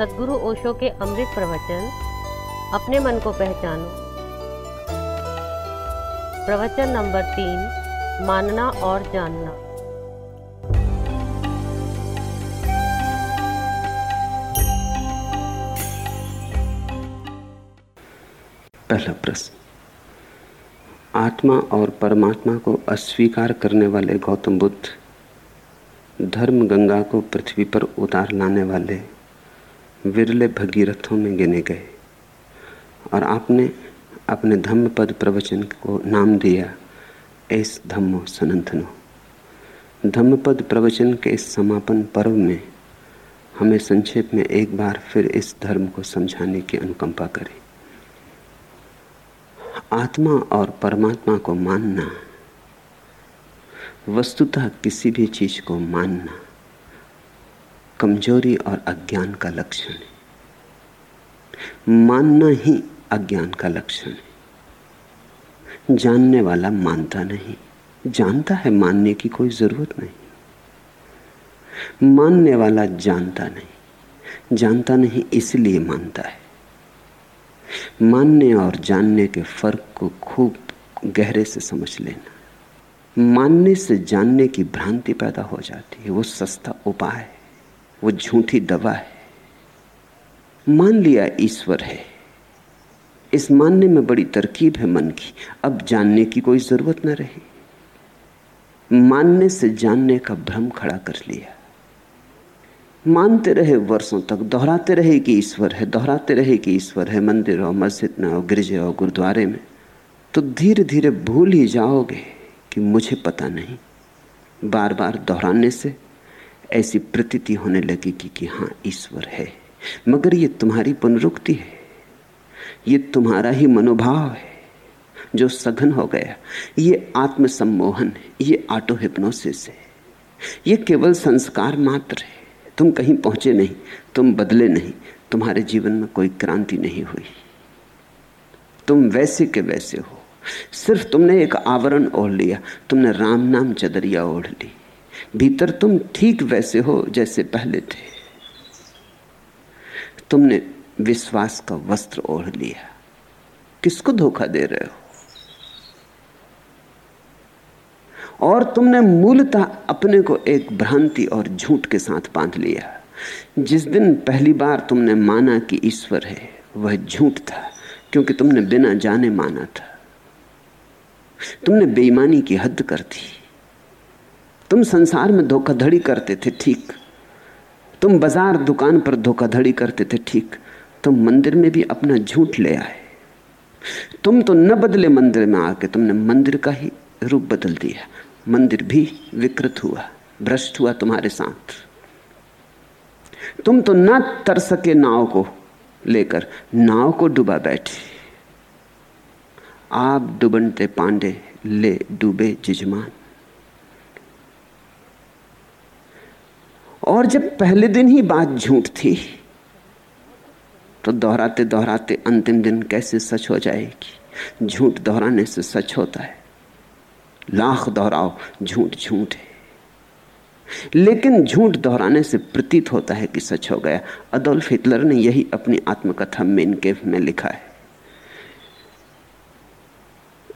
सदगुरु ओशो के अमृत प्रवचन, अपने मन को पहचानो। प्रवचन नंबर तीन, मानना और जानना। पहला प्रश्न। आत्मा और परमात्मा को अस्वीकार करने वाले गौतम बुद्ध धर्म गंगा को पृथ्वी पर उतार लाने वाले विरले भगीरथों में गिने गए और आपने अपने धम्म पद प्रवचन को नाम दिया एस धम्मो सनंथनो धम्मपद प्रवचन के इस समापन पर्व में हमें संक्षेप में एक बार फिर इस धर्म को समझाने की अनुकंपा करें। आत्मा और परमात्मा को मानना, वस्तुतः किसी भी चीज़ को मानना कमज़ोरी और अज्ञान का लक्षण है। मानना ही अज्ञान का लक्षण है। जानने वाला मानता नहीं। जानता है, मानने की कोई ज़रूरत नहीं। मानने वाला जानता नहीं। जानता नहीं इसलिए मानता है। मानने और जानने के फ़र्क को खूब गहरे से समझ लेना। मानने से जानने की भ्रांति पैदा हो जाती है। वो सस्ता उपाय है। वो झूठी दवा है। मान लिया ईश्वर है। इस मानने में बड़ी तरकीब है मन की। अब जानने की कोई ज़रूरत न रही। मानने से जानने का भ्रम खड़ा कर लिया। मानते रहे वर्षों तक, दोहराते रहे कि ईश्वर है, दोहराते रहे कि ईश्वर है मंदिर और मस्जिद में और गिरजे और गुरुद्वारे में। तो धीरे धीरे भूल ही जाओगे कि मुझे पता नहीं। बार बार दोहराने से ऐसी प्रतीति होने लगेगी कि, हाँ ईश्वर है। मगर ये तुम्हारी पुनरुक्ति है। ये तुम्हारा ही मनोभाव है जो सघन हो गया। ये आत्मसम्मोहन है ये ऑटो हिप्नोसिस है। ये केवल संस्कार मात्र है। तुम कहीं पहुँचे नहीं तुम बदले नहीं तुम्हारे जीवन में कोई क्रांति नहीं हुई। तुम वैसे के वैसे हो। सिर्फ़ तुमने एक आवरण ओढ़ लिया तुमने राम नाम चदरिया ओढ़ ली। भीतर तुम ठीक वैसे हो जैसे पहले थे। तुमने विश्वास का वस्त्र ओढ़ लिया। किसको धोखा दे रहे हो? और तुमने मूलतः अपने को एक भ्रांति और झूठ के साथ बाँध लिया। जिस दिन पहली बार तुमने माना कि ईश्वर है, वह झूठ था, क्योंकि तुमने बिना जाने माना था। तुमने बेईमानी की हद कर दी। तुम संसार में धोखाधड़ी करते थे, ठीक। तुम बाज़ार, दुकान पर धोखाधड़ी करते थे, ठीक। तुम मंदिर में भी अपना झूठ ले आए। तुम तो न बदले मंदिर में आके तुमने मंदिर का ही रूप बदल दिया। मंदिर भी विकृत हुआ, भ्रष्ट हुआ तुम्हारे साथ। तुम तो ना तर सके नाव को लेकर नाव को डुबा बैठे। आप डुबनते पांडे ले डूबे जिजमान। और जब पहले दिन ही बात झूठ थी तो दोहराते दोहराते अंतिम दिन कैसे सच हो जाएगी? झूठ दोहराने से सच होता है। लाख दोहराओ झूठ झूठ है। लेकिन झूठ दोहराने से प्रतीत होता है कि सच हो गया। अदोल्फ हिटलर ने यही अपनी आत्मकथा मेन केफ में लिखा है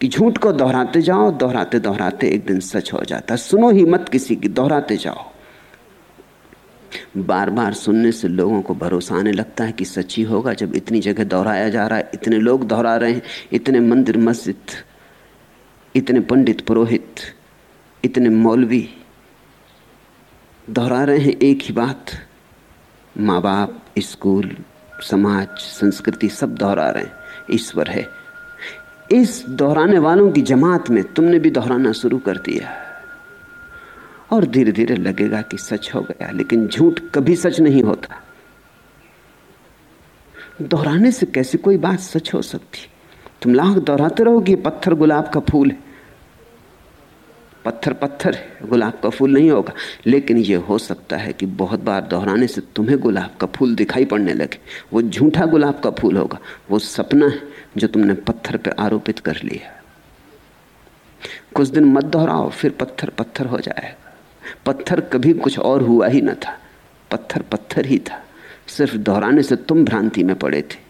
कि झूठ को दोहराते जाओ, दोहराते दोहराते एक दिन सच हो जाता। सुनो ही मत किसी की, दोहराते जाओ। बार बार सुनने से लोगों को भरोसा आने लगता है कि सच्ची होगा जब इतनी जगह दोहराया जा रहा है, इतने लोग दोहरा रहे हैं, इतने मंदिर मस्जिद, इतने पंडित पुरोहित, इतने मौलवी दोहरा रहे हैं एक ही बात माँ बाप स्कूल, समाज, संस्कृति सब दोहरा रहे हैं, ईश्वर है। इस दोहराने वालों की जमात में तुमने भी दोहराना शुरू कर दिया। और धीरे धीरे लगेगा कि सच हो गया, लेकिन झूठ कभी सच नहीं होता। दोहराने से कैसी कोई बात सच हो सकती? तुम लाख दोहराते रहोगे पत्थर गुलाब का फूल है। पत्थर पत्थर है, गुलाब का फूल नहीं होगा। लेकिन यह हो सकता है कि बहुत बार दोहराने से तुम्हें गुलाब का फूल दिखाई पड़ने लगे। वो झूठा गुलाब का फूल होगा। वो सपना है जो तुमने पत्थर पर आरोपित कर लिया। कुछ दिन मत दोहराओ, फिर पत्थर पत्थर हो जाएगा। पत्थर कभी कुछ और हुआ ही न था। पत्थर पत्थर ही था। सिर्फ़ दोहराने से तुम भ्रांति में पड़े थे।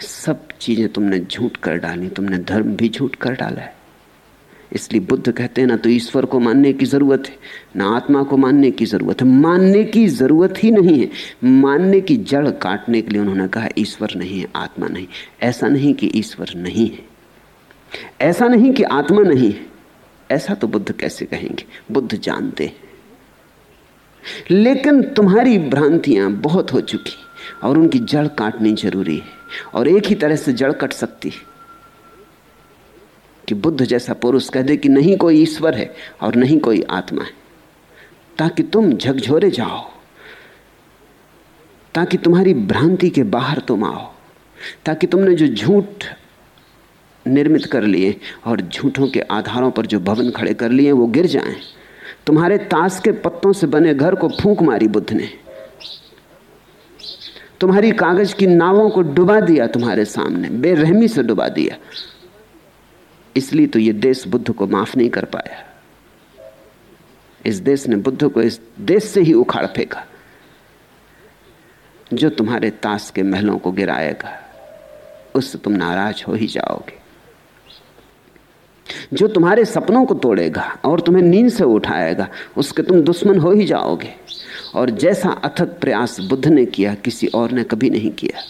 सब चीज़ें तुमने झूठ कर डाली, तुमने धर्म भी झूठ कर डाला है। इसलिए बुद्ध कहते हैं, ना तो ईश्वर को मानने की ज़रूरत है, ना आत्मा को मानने की ज़रूरत है। मानने की ज़रूरत ही नहीं है। मानने की जड़ काटने के लिए उन्होंने कहा, ईश्वर नहीं है, आत्मा नहीं। ऐसा नहीं कि ईश्वर नहीं है। ऐसा नहीं कि आत्मा नहीं है। ऐसा तो बुद्ध कैसे कहेंगे? बुद्ध जानते लेकिन तुम्हारी भ्रांतियाँ बहुत हो चुकी और उनकी जड़ काटनी ज़रूरी है। और एक ही तरह से जड़ कट सकती है कि बुद्ध जैसा पुरुष कह दे कि नहीं कोई ईश्वर है और नहीं कोई आत्मा है, ताकि तुम झकझोरे जाओ, ताकि तुम्हारी भ्रांति के बाहर तुम आओ, ताकि तुमने जो झूठ निर्मित कर लिए और झूठों के आधारों पर जो भवन खड़े कर लिए, वो गिर जाएँ। तुम्हारे ताश के पत्तों से बने घर को फूंक मारी बुद्ध ने। तुम्हारी कागज़ की नावों को डुबा दिया तुम्हारे सामने, बेरहमी से डुबा दिया। इसलिए तो ये देश बुद्ध को माफ़ नहीं कर पाया। इस देश ने बुद्ध को इस देश से ही उखाड़ फेंका, जो तुम्हारे ताश के महलों को गिराएगा। उससे तुम नाराज़ हो ही जाओगे। जो तुम्हारे सपनों को तोड़ेगा और तुम्हें नींद से उठाएगा, उसके तुम दुश्मन हो ही जाओगे। और जैसा अथक प्रयास बुद्ध ने किया, किसी और ने कभी नहीं किया।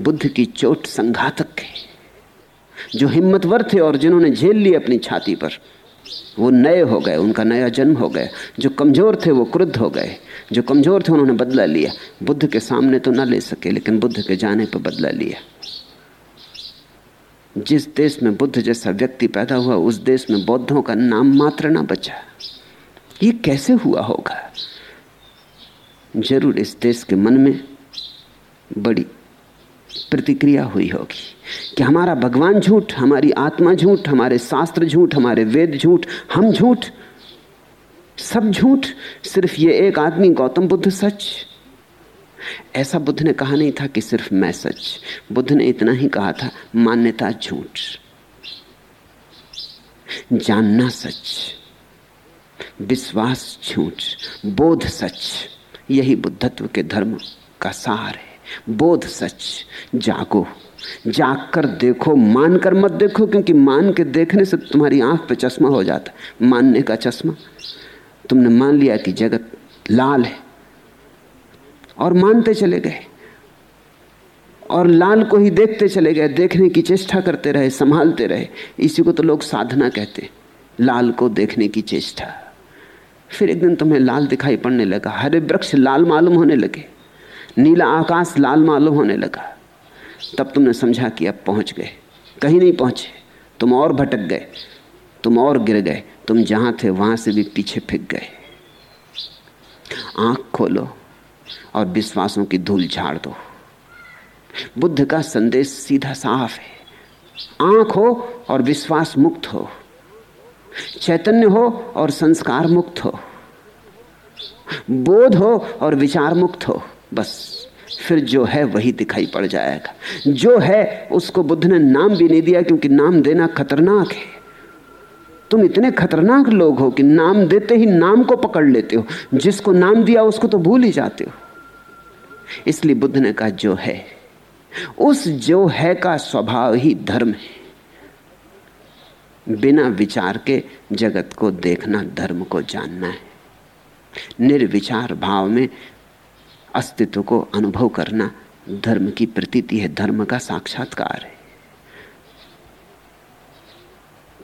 बुद्ध की चोट संघातक है। जो हिम्मतवर थे और जिन्होंने झेल ली अपनी छाती पर, वो नए हो गए, उनका नया जन्म हो गया। जो कमज़ोर थे, वो क्रुद्ध हो गए। जो कमज़ोर थे, उन्होंने बदला लिया। बुद्ध के सामने तो ना ले सके, लेकिन बुद्ध के जाने पर बदला लिया। जिस देश में बुद्ध जैसा व्यक्ति पैदा हुआ, उस देश में बौद्धों का नाम मात्र ना बचा। ये कैसे हुआ होगा? ज़रूर इस देश के मन में बड़ी प्रतिक्रिया हुई होगी कि हमारा भगवान झूठ, हमारी आत्मा झूठ, हमारे शास्त्र झूठ, हमारे वेद झूठ, हम झूठ, सब झूठ। सिर्फ़ ये एक आदमी गौतम बुद्ध सच। ऐसा बुद्ध ने कहा नहीं था कि सिर्फ़ मैं सच। बुद्ध ने इतना ही कहा था, मान्यता झूठ। जानना सच। विश्वास झूठ। बोध सच। यही बुद्धत्व के धर्म का सार है। बोध सच। जागो। जाग कर देखो। मान कर मत देखो, क्योंकि मान के देखने से तुम्हारी आँख पे चश्मा हो जाता मानने का चश्मा। तुमने मान लिया कि जगत लाल है। और मानते चले गए। और लाल को ही देखते चले गए, देखने की चेष्टा करते रहे, संभालते रहे। इसी को तो लोग साधना कहते लाल को देखने की चेष्टा। फिर एक दिन तुम्हें लाल दिखाई पड़ने लगा। हरे वृक्ष लाल मालूम होने लगे, नीला आकाश लाल मालूम होने लगा। तब तुमने समझा कि अब पहुँच गए। कहीं नहीं पहुँचे। तुम और भटक गए, तुम और गिर गए, तुम जहाँ थे वहाँ से भी पीछे फिक गए। आँख खोलो। और विश्वासों की धूल झाड़ दो। बुद्ध का संदेश सीधा साफ़ है। आँख हो और विश्वास मुक्त हो। चैतन्य हो और संस्कार मुक्त हो। बोध हो और विचार मुक्त हो। बस, फिर जो है वही दिखाई पड़ जाएगा। जो है, उसको बुद्ध ने नाम भी नहीं दिया क्योंकि नाम देना खतरनाक है। तुम इतने खतरनाक लोग हो कि नाम देते ही नाम को पकड़ लेते हो। जिसको नाम दिया, उसको तो भूल ही जाते हो। इसलिए बुद्ध ने कहा, जो है, उस जो है का स्वभाव ही धर्म है। बिना विचार के जगत को देखना, धर्म को जानना है। निर्विचार भाव में अस्तित्व को अनुभव करना, धर्म की प्रतीति है, धर्म का साक्षात्कार है।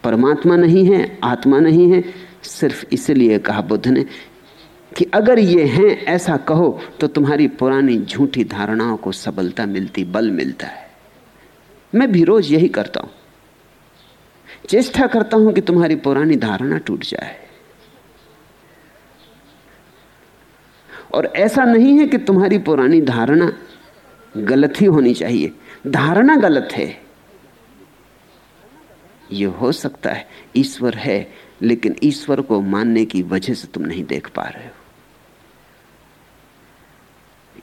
परमात्मा नहीं है, आत्मा नहीं है, सिर्फ़ इसलिए कहा बुद्ध ने कि अगर ये हैं, ऐसा कहो तो तुम्हारी पुरानी झूठी धारणाओं को सबलता मिलती, बल मिलता है। मैं भी रोज यही करता हूँ। चेष्टा करता हूँ कि तुम्हारी पुरानी धारणा टूट जाए। और ऐसा नहीं है कि तुम्हारी पुरानी धारणा गलत ही होनी चाहिए। धारणा गलत है। यह हो सकता है, ईश्वर है, लेकिन ईश्वर को मानने की वजह से तुम नहीं देख पा रहे हो।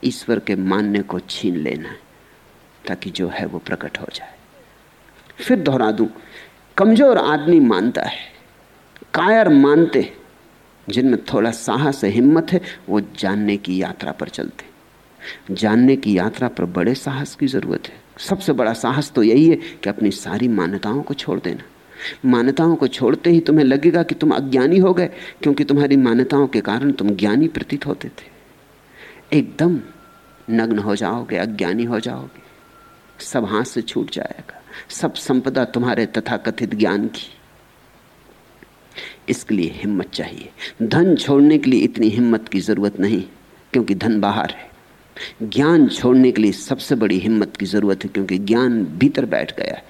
ईश्वर के मानने को छीन लेना है ताकि जो है वो प्रकट हो जाए। फिर दोहरा दूँ, कमज़ोर आदमी मानता है, कायर मानते जिनमें थोड़ा साहस है, हिम्मत है, वो जानने की यात्रा पर चलते जानने की यात्रा पर बड़े साहस की ज़रूरत है। सबसे बड़ा साहस तो यही है कि अपनी सारी मान्यताओं को छोड़ देना। मान्यताओं को छोड़ते ही तुम्हें लगेगा कि तुम अज्ञानी हो गए, क्योंकि तुम्हारी मान्यताओं के कारण तुम ज्ञानी प्रतीत होते थे। एकदम नग्न हो जाओगे, अज्ञानी हो जाओगे। सब हाथ से छूट जाएगा। सब संपदा तुम्हारे तथाकथित ज्ञान की। इसके लिए हिम्मत चाहिए। धन छोड़ने के लिए इतनी हिम्मत की ज़रूरत नहीं, क्योंकि धन बाहर है। ज्ञान छोड़ने के लिए सबसे बड़ी हिम्मत की ज़रूरत है, क्योंकि ज्ञान भीतर बैठ गया है।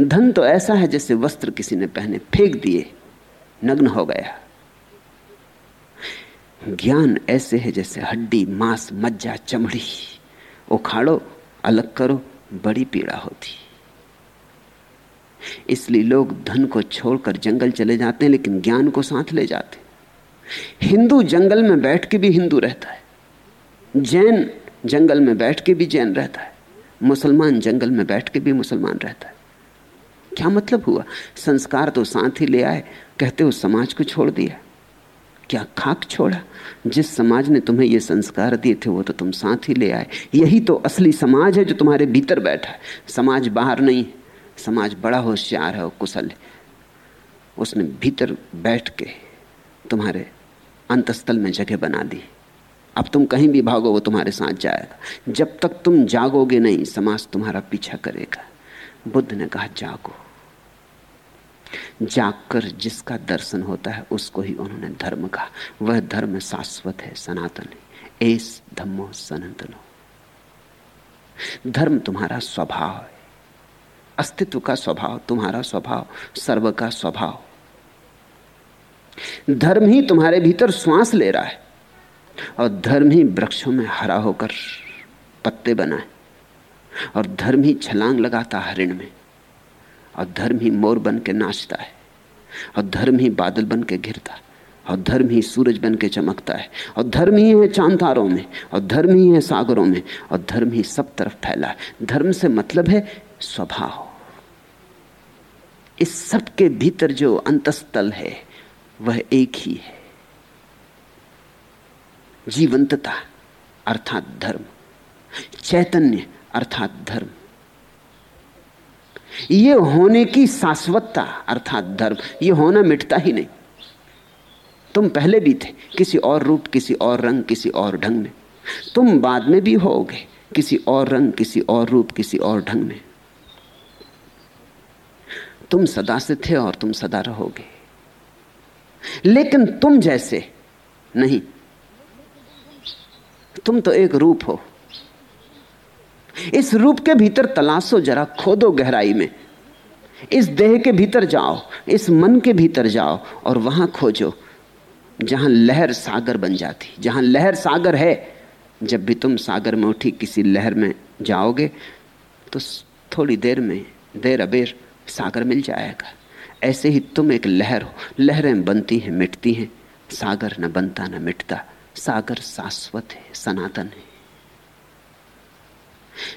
धन तो ऐसा है जैसे वस्त्र किसी ने पहने, फेंक दिए, नग्न हो गया। ज्ञान ऐसे है जैसे हड्डी, मांस, मज्जा, चमड़ी। उखाड़ो, अलग करो, बड़ी पीड़ा होती। इसलिए लोग धन को छोड़कर जंगल चले जाते हैं, लेकिन ज्ञान को साथ ले जाते हिंदू जंगल में बैठ के भी हिंदू रहता है। जैन जंगल में बैठ के भी जैन रहता है। मुसलमान जंगल में बैठ के भी मुसलमान रहता है। क्या मतलब हुआ? संस्कार तो साथ ही ले आए, कहते हो समाज को छोड़ दिया। क्या खाक छोड़ा? जिस समाज ने तुम्हें ये संस्कार दिए थे, वो तो तुम साथ ही ले आए। यही तो असली समाज है जो तुम्हारे भीतर बैठा है। समाज बाहर नहीं समाज बड़ा होशियार है और कुशल है। उसने भीतर बैठ के तुम्हारे अंतस्थल में जगह बना दी। अब तुम कहीं भी भागो, वो तुम्हारे साथ जाएगा। जब तक तुम जागोगे नहीं, समाज तुम्हारा पीछा करेगा। बुद्ध ने कहा, जागो। जागकर जिसका दर्शन होता है, उसको ही उन्होंने धर्म कहा। वह धर्म शाश्वत है, सनातन है। एस धम्मो सनातनो। धर्म तुम्हारा स्वभाव है। अस्तित्व का स्वभाव, तुम्हारा स्वभाव, सर्व का स्वभाव। धर्म ही तुम्हारे भीतर श्वास ले रहा है और धर्म ही वृक्षों में हरा होकर पत्ते बनाए और धर्म ही छलांग लगाता हरिण में। और धर्म ही मोर बन के नाचता है, और धर्म ही बादल बन के घिरता है, और धर्म ही सूरज बन के चमकता है, और धर्म ही है चांतारों में, और धर्म ही है सागरों में, और धर्म ही सब तरफ़ फैला है। धर्म से मतलब है स्वभाव। इस सब के भीतर जो अंतस्थल है, वह एक ही है। जीवंतता अर्थात धर्म, चैतन्य अर्थात धर्म। ये होने की शाश्वतता, अर्थात धर्म, ये होना मिटता ही नहीं। तुम पहले भी थे, किसी और रूप, किसी और रंग, किसी और ढंग में। तुम बाद में भी होगे, किसी और रंग, किसी और रूप, किसी और ढंग में। तुम सदा से थे और तुम सदा रहोगे। लेकिन तुम जैसे नहीं। तुम तो एक रूप हो। इस रूप के भीतर तलाशो जरा, खोदो गहराई में। इस देह के भीतर जाओ, इस मन के भीतर जाओ और वहाँ खोजो, जहाँ लहर सागर बन जाती, जहाँ लहर सागर है। जब भी तुम सागर में उठी किसी लहर में जाओगे तो थोड़ी देर में, देर अबेर सागर मिल जाएगा। ऐसे ही तुम एक लहर हो, लहरें बनती हैं, मिटती हैं। सागर न बनता, न मिटता, सागर शाश्वत है, सनातन है।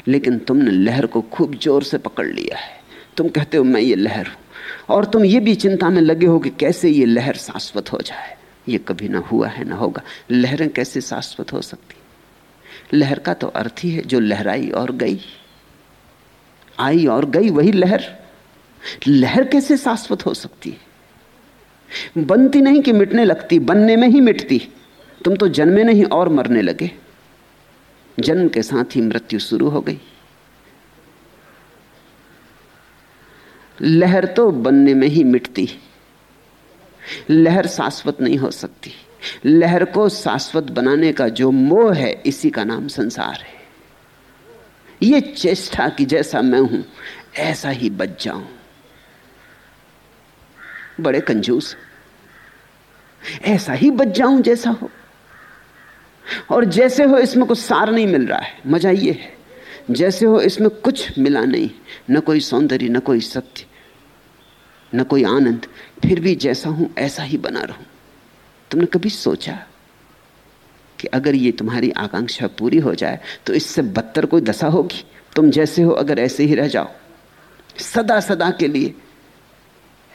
लेकिन तुमने लहर को खूब ज़ोर से पकड़ लिया है। तुम कहते हो, मैं ये लहर हूँ। और तुम ये भी चिंता में लगे हो कि कैसे ये लहर शाश्वत हो जाए। ये कभी ना हुआ है, ना होगा। लहरें कैसे शाश्वत हो सकती? लहर का तो अर्थ ही है जो लहराई और गई। आई और गई, वही लहर। लहर कैसे शाश्वत हो सकती है? बनती नहीं कि मिटने लगती, बनने में ही मिटती। तुम तो जन्मे नहीं और मरने लगे। जन्म के साथ ही मृत्यु शुरू हो गई। लहर तो बनने में ही मिटती। लहर शाश्वत नहीं हो सकती। लहर को शाश्वत बनाने का जो मोह है, इसी का नाम संसार है। ये चेष्टा कि जैसा मैं हूँ, ऐसा ही बच जाऊँ। बड़े कंजूस। ऐसा ही बच जाऊँ जैसा हो। और जैसे हो इसमें कुछ सार नहीं मिल रहा है। मज़ा ये है। जैसे हो इसमें कुछ मिला नहीं, न कोई सौंदर्य, न कोई सत्य, न कोई आनंद, फिर भी जैसा हूँ, ऐसा ही बना रहूँ। तुमने कभी सोचा कि अगर ये तुम्हारी आकांक्षा पूरी हो जाए तो इससे बदतर कोई दशा होगी? तुम जैसे हो, अगर ऐसे ही रह जाओ। सदा सदा के लिए,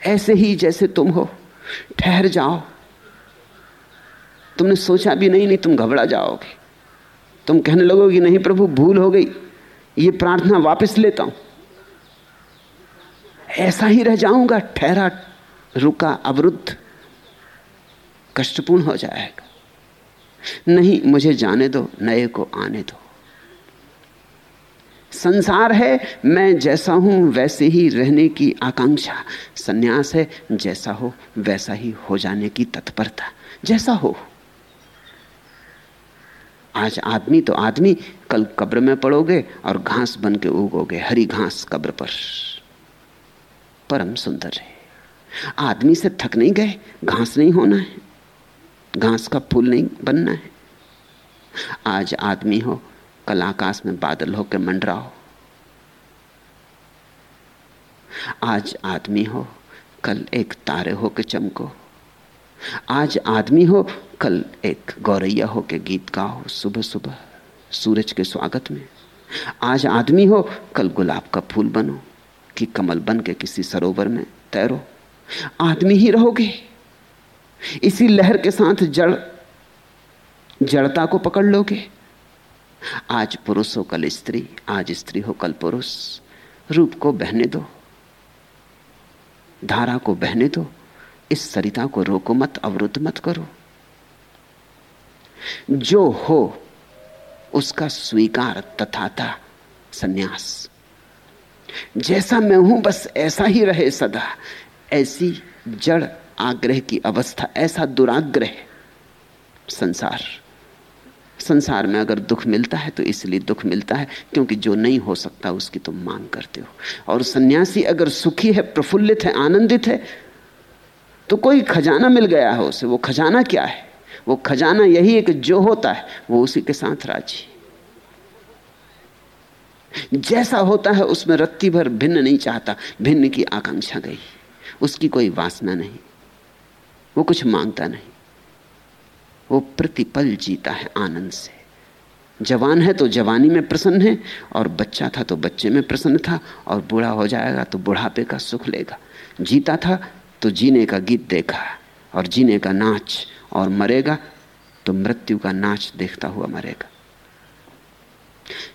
ऐसे ही जैसे तुम हो, ठहर जाओ। तुमने सोचा भी नहीं नहीं तुम घबरा जाओगे। तुम कहने लगोगे, नहीं प्रभु, भूल हो गई। ये प्रार्थना वापस लेता हूँ। ऐसा ही रह जाऊँगा, ठहरा, रुका, अवरुद्ध। कष्टपूर्ण हो जाएगा। नहीं, मुझे जाने दो, नए को आने दो। संसार है, मैं जैसा हूँ, वैसे ही रहने की आकांक्षा। सन्यास है, जैसा हो, वैसा ही हो जाने की तत्परता। जैसा हो। आज आदमी तो आदमी, कल कब्र में पड़ोगे और घास बन के उगोगे, हरी घास कब्र पर। परम सुंदर है। आदमी से थक नहीं गए, घास नहीं होना है, घास का फूल नहीं बनना है। आज आदमी हो, कल आकाश में बादल होकर मंडराओ। आज आदमी हो, कल एक तारे होकर चमको। आज आदमी हो, कल एक गौरैया हो के गीत गाओ, सुबह सुबह, सूरज के स्वागत में। आज आदमी हो, कल गुलाब का फूल बनो, कि कमल बन के किसी सरोवर में तैरो। आदमी ही रहोगे। इसी लहर के साथ जड़, जड़ता को पकड़ लोगे। आज पुरुष हो, कल स्त्री, आज स्त्री हो, कल पुरुष। रूप को बहने दो, धारा को बहने दो। इस सरिता को रोको मत, अवरुद्ध मत करो। जो हो, उसका स्वीकार तथाता सन्यास। जैसा मैं हूँ, बस ऐसा ही रहे सदा। ऐसी जड़ आग्रह की अवस्था, ऐसा दुराग्रह संसार। संसार में अगर दुख मिलता है तो इसलिए दुख मिलता है, क्योंकि जो नहीं हो सकता, उसकी तुम मांग करते हो। और सन्यासी अगर सुखी है, प्रफुल्लित है, आनंदित है तो कोई खजाना मिल गया है उसे, वो खजाना क्या है? वो खजाना यही है कि जो होता है, वो उसी के साथ राज़ी। जैसा होता है, उसमें रत्ती भर भिन्न नहीं चाहता, भिन्न की आकांक्षा गई। उसकी कोई वासना नहीं, वो कुछ माँगता नहीं। वो प्रतिपल जीता है आनंद से। जवान है तो जवानी में प्रसन्न है, और बच्चा था तो बच्चे में प्रसन्न था, और बूढ़ा हो जाएगा तो बुढ़ापे का सुख लेगा। जीता था तो जीने का गीत देखा और जीने का नाच और मरेगा तो मृत्यु का नाच देखता हुआ मरेगा।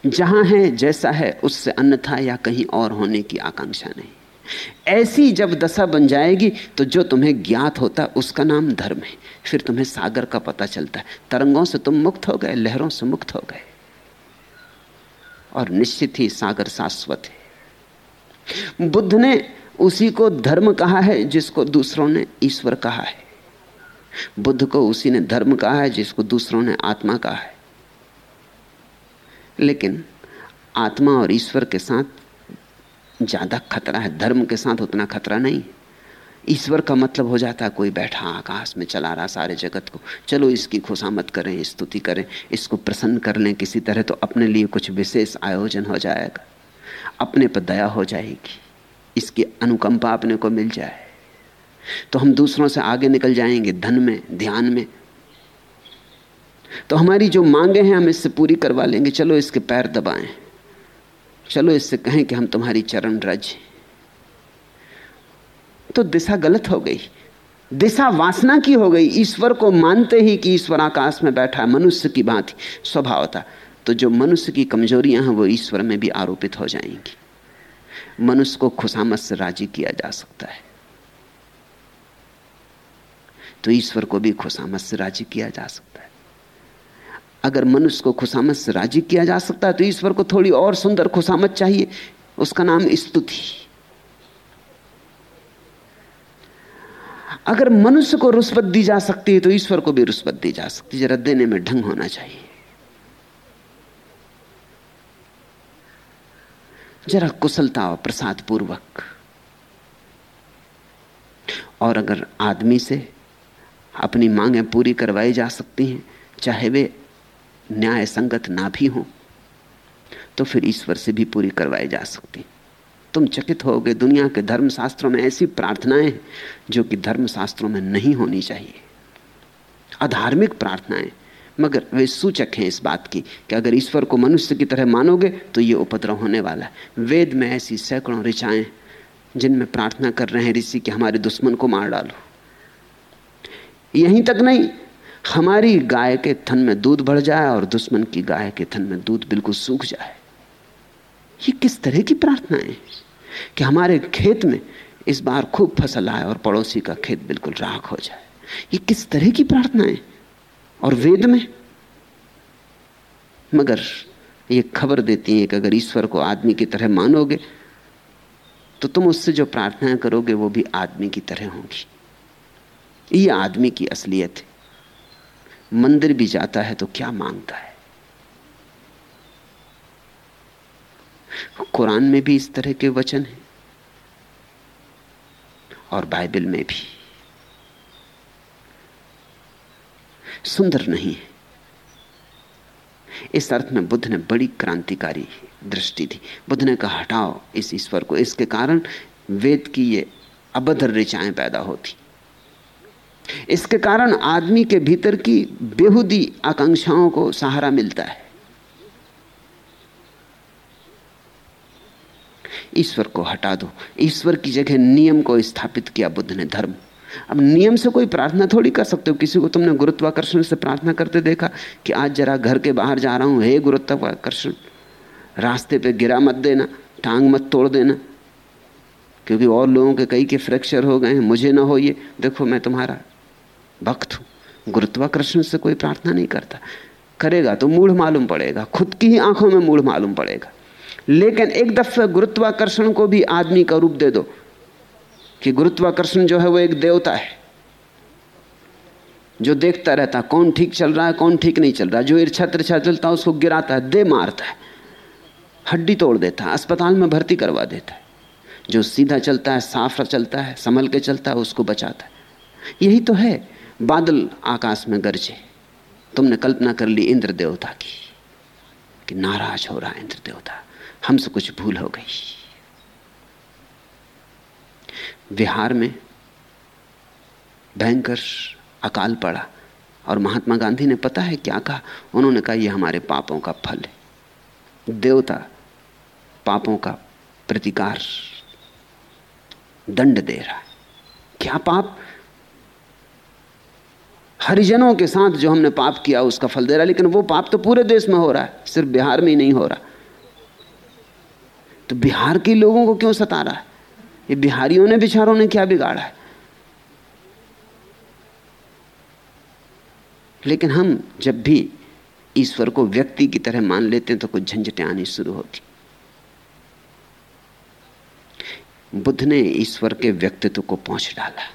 जहाँ है, जैसा है, उससे अन्यथा या कहीं और होने की आकांक्षा नहीं। ऐसी जब दशा बन जाएगी तो जो तुम्हें ज्ञात होता, उसका नाम धर्म है। फिर तुम्हें सागर का पता चलता। है तरंगों से तुम मुक्त हो गए, लहरों से मुक्त हो गए। और निश्चित ही सागर शाश्वत है। बुद्ध ने उसी को धर्म कहा है, जिसको दूसरों ने ईश्वर कहा है। बुद्ध को उसी ने धर्म कहा है, जिसको दूसरों ने आत्मा कहा है। लेकिन आत्मा और ईश्वर के साथ ज़्यादा खतरा है, धर्म के साथ उतना खतरा नहीं। ईश्वर का मतलब हो जाता है, कोई बैठा आकाश में चला रहा सारे जगत को, चलो इसकी खुशामत करें, स्तुति करें, इसको प्रसन्न कर लें किसी तरह तो अपने लिए कुछ विशेष आयोजन हो जाएगा, अपने पर दया हो जाएगी। इसकी अनुकंपा अपने को मिल जाए। तो हम दूसरों से आगे निकल जाएँगे धन में, ध्यान में। तो हमारी जो मांगे हैं, हम इससे पूरी करवा लेंगे। चलो इसके पैर दबाएँ। चलो इससे कहें कि हम तुम्हारी चरण रज तो दिशा गलत हो गई। दिशा वासना की हो गई। ईश्वर को मानते ही कि ईश्वर आकाश में बैठा है, मनुष्य की बात स्वभाव था तो जो मनुष्य की कमजोरियाँ हैं, वो ईश्वर में भी आरोपित हो जाएँगी। मनुष्य को खुशामत से राज़ी किया जा सकता है। तो ईश्वर को भी खुशामत से राज़ी किया जा सकता है। अगर मनुष्य को खुशामत से राज़ी किया जा सकता है तो ईश्वर को थोड़ी और सुंदर खुशामत चाहिए। उसका नाम स्तुति। अगर मनुष्य को रुस्वत दी जा सकती है तो ईश्वर को भी रुस्वत दी जा सकती है। जरा देने में ढंग होना चाहिए। जरा कुशलता और प्रसाद पूर्वक और अगर आदमी से अपनी मांगें पूरी करवाई जा सकती हैं, चाहे वे न्याय संगत ना भी हो तो फिर ईश्वर से भी पूरी करवाई जा सकती तुम चकित होगे, दुनिया के धर्मशास्त्रों में ऐसी प्रार्थनाएँ जो कि धर्मशास्त्रों में नहीं होनी चाहिए। अधार्मिक प्रार्थनाएँ मगर वे सूचक हैं इस बात की कि अगर ईश्वर को मनुष्य की तरह मानोगे तो ये उपद्रव होने वाला है। वेद में ऐसी सैकड़ों ऋचाएँ, जिनमें प्रार्थना कर रहे हैं ऋषि कि हमारे दुश्मन को मार डालो। यहीं तक नहीं, हमारी गाय के थन में दूध बढ़ जाए और दुश्मन की गाय के थन में दूध बिल्कुल सूख जाए। ये किस तरह की प्रार्थना है कि हमारे खेत में इस बार खूब फ़सल आए और पड़ोसी का खेत बिल्कुल राख हो जाए? ये किस तरह की प्रार्थना है? और वेद में? मगर ये खबर देती है कि अगर ईश्वर को आदमी की तरह मानोगे तो तुम उससे जो प्रार्थनाएँ करोगे, वो भी आदमी की तरह होंगी। ये आदमी की असलियत है। मंदिर भी जाता है तो क्या माँगता है? कुरान में भी इस तरह के वचन हैं। और बाइबल में भी। सुंदर नहीं है। इस अर्थ में बुद्ध ने बड़ी क्रांतिकारी दृष्टि थी बुद्ध ने कहा, हटाओ इस ईश्वर को। इसके कारण वेद की ये अभद्र ऋचाएँ पैदा होती। इसके कारण आदमी के भीतर की बेहुदी आकांक्षाओं को सहारा मिलता है। ईश्वर को हटा दो। ईश्वर की जगह नियम को स्थापित किया बुद्ध ने, धर्म। अब नियम से कोई प्रार्थना थोड़ी कर सकते हो। किसी को तुमने गुरुत्वाकर्षण से प्रार्थना करते देखा कि आज जरा घर के बाहर जा रहा हूँ, हे गुरुत्वाकर्षण, रास्ते पे गिरा मत देना, टांग मत तोड़ देना, क्योंकि और लोगों के कई के फ्रैक्चर हो गए हैं, मुझे ना हो ये। देखो, मैं तुम्हारा भक्त हूँ, गुरुत्वाकर्षण से कोई प्रार्थना नहीं करता। करेगा तो मूढ़ मालूम पड़ेगा, खुद की ही आँखों में मूढ़ मालूम पड़ेगा। लेकिन एक दफे गुरुत्वाकर्षण को भी आदमी का रूप दे दो कि गुरुत्वाकर्षण जो है वो एक देवता है। जो देखता रहता है कौन ठीक चल रहा है, कौन ठीक नहीं चल रहा, जो ईर्छा तिरछा चलता उसको गिराता है, दे मारता है, हड्डी तोड़ देता है, अस्पताल में भर्ती करवा देता है। जो सीधा चलता है, साफ़ चलता है, संभल के चलता है, उसको बचाता है। यही तो है, बादल आकाश में गरजे। तुमने कल्पना कर ली इंद्र देवता की, कि नाराज़ हो रहा है इंद्र देवता। हमसे कुछ भूल हो गई। बिहार में भयंकर अकाल पड़ा और महात्मा गांधी ने पता है क्या कहा? उन्होंने कहा यह हमारे पापों का फल है। देवता पापों का प्रतिकार दंड दे रहा है। क्या पाप? हरिजनों के साथ जो हमने पाप किया, उसका फल दे रहा है, लेकिन वो पाप तो पूरे देश में हो रहा है, सिर्फ़ बिहार में ही नहीं हो रहा। तो बिहार के लोगों को क्यों सता रहा है? ये बिहारियों ने, बिचारों ने क्या बिगाड़ा है? लेकिन हम जब भी ईश्वर को व्यक्ति की तरह मान लेते हैं तो कुछ झंझटें आनी शुरू होती। बुद्ध ने ईश्वर के व्यक्तित्व को पहुँच डाला।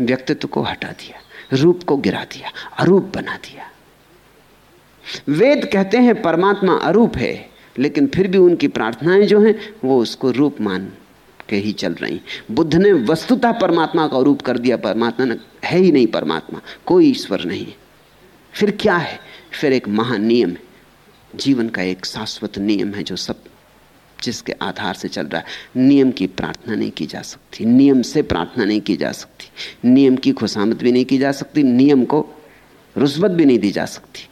व्यक्तित्व को हटा दिया, रूप को गिरा दिया, अरूप बना दिया। वेद कहते हैं, परमात्मा अरूप है, लेकिन फिर भी उनकी प्रार्थनाएँ जो हैं, वो उसको रूप मान के ही चल रही बुद्ध ने वस्तुतः परमात्मा का रूप कर दिया। परमात्मा है ही नहीं परमात्मा। कोई ईश्वर नहीं फिर क्या है? फिर एक महान नियम है। जीवन का एक शाश्वत नियम है जो सब जिसके आधार से चल रहा है। नियम की प्रार्थना नहीं की जा सकती। नियम से प्रार्थना नहीं की जा सकती। नियम की खुशामद भी नहीं की जा सकती। नियम को रुस्वत भी नहीं दी जा सकती।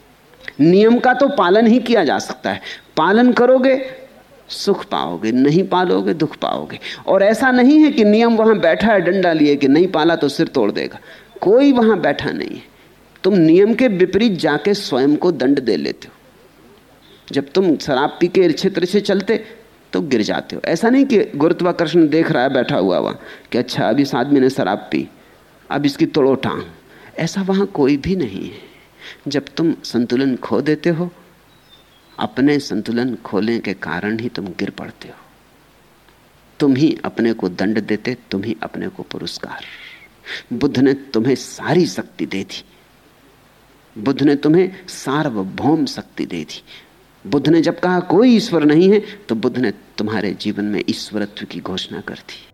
नियम का तो पालन ही किया जा सकता है। पालन करोगे सुख पाओगे, नहीं पालोगे, दुख पाओगे। और ऐसा नहीं है कि नियम वहाँ बैठा है, डंडा लिए कि नहीं पाला तो सिर तोड़ देगा। कोई वहाँ बैठा नहीं है। तुम नियम के विपरीत जाके स्वयं को दंड दे लेते हो। जब तुम शराब पी के क्षेत्र से चलते तो गिर जाते हो। ऐसा नहीं कि गुरुत्वाकर्षण देख रहा है, बैठा हुआ वहाँ, कि अच्छा अभी इस आदमी ने शराब पी, अब इसकी तोड़ो टांग ऐसा वहाँ कोई भी नहीं है। जब तुम संतुलन खो देते हो अपने संतुलन खोलने के कारण ही तुम गिर पड़ते हो। तुम ही अपने को दंड देते, तुम ही अपने को पुरस्कार। बुद्ध ने तुम्हें सारी शक्ति दे दी। बुद्ध ने तुम्हें सार्वभौम शक्ति दे दी। बुद्ध ने जब कहा कोई ईश्वर नहीं है तो बुद्ध ने तुम्हारे जीवन में ईश्वरत्व की घोषणा कर दी।